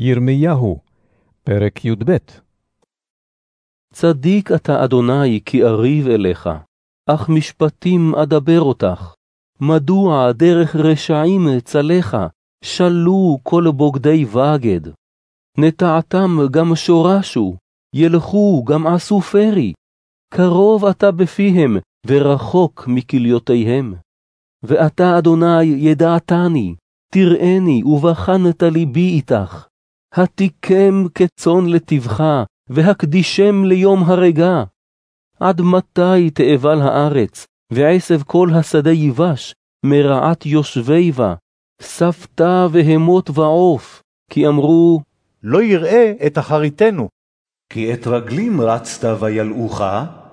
ירמיהו, פרק י"ב צדיק אתה, אדוני, כי אריב אליך, אך משפטים אדבר אותך. מדוע דרך רשעים צלך, שלו כל בוגדי בגד. נטעתם גם שורשו, ילכו גם עשו פרי. קרוב אתה בפיהם, ורחוק מכליותיהם. ואתה, אדוני, ידעתני, תראני, ובחנת ליבי איתך. התיקם כצאן לטבך, והקדישם ליום הרגע. עד מתי תאבל הארץ, ועשב כל השדה יבש, מרעת יושבי בה, ספתה והמות ועוף, כי אמרו, לא יראה את אחריתנו. כי את רגלים רצת וילאוך,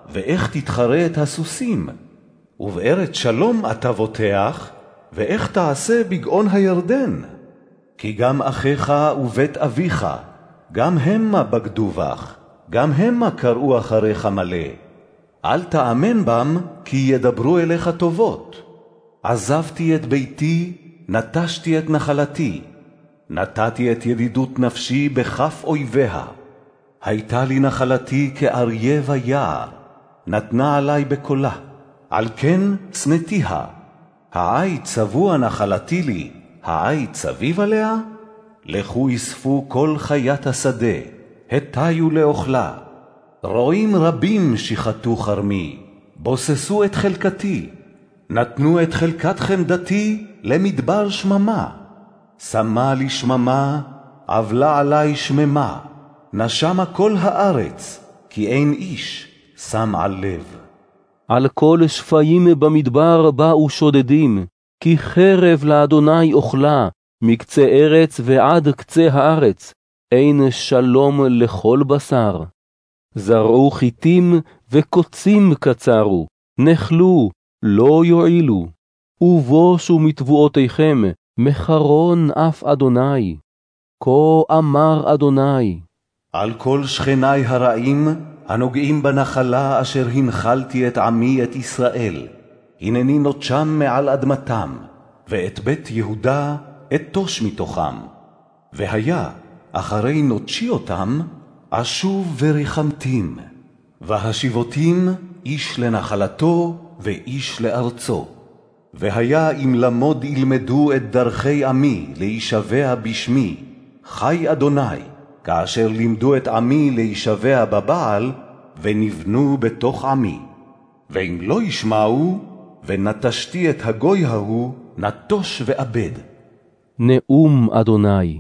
ואיך תתחרה את הסוסים? ובארץ שלום אתה בוטח, ואיך תעשה בגאון הירדן? כי גם אחיך ובית אביך, גם המה בגדו בך, גם המה קראו אחריך מלא. אל תאמן בם, כי ידברו אליך טובות. עזבתי את ביתי, נטשתי את נחלתי. נתתי את ידידות נפשי בכף אויביה. הייתה לי נחלתי כאריה ויער, נתנה עלי בקולה, על כן שנאתיה. העי צבוע נחלתי לי, העי צביב עליה? לכו אספו כל חיית השדה, הטיו לאוכלה. רועים רבים שיחתו חרמי, בוססו את חלקתי, נתנו את חלקת חמדתי למדבר שממה. שמה לי שממה, עבלה עלי שממה, נשמה כל הארץ, כי אין איש שם על לב. על כל שפיים במדבר באו שודדים, כי חרב לאדוני אוכלה, מקצה ארץ ועד קצה הארץ, אין שלום לכל בשר. זרעו חיטים וקוצים קצרו, נחלו, לא יועילו. ובושו מתבואותיכם, מחרון אף אדוני. כה אמר אדוני. על כל שכני הרעים, הנוגעים בנחלה אשר הנחלתי את עמי את ישראל, הנני נוטשם מעל אדמתם, ואת בית יהודה אטוש מתוכם. והיה, אחרי נוטשי אותם, אשוב וריחמתים, והשיבותים איש לנחלתו ואיש לארצו. והיה אם למוד ילמדו את דרכי עמי להישבע בשמי, חי אדוני, כאשר לימדו את עמי להישבע בבעל, ונבנו בתוך עמי. ואם לא ישמעו, ונטשתי את הגוי ההוא, נטוש ואבד. נאום אדוני.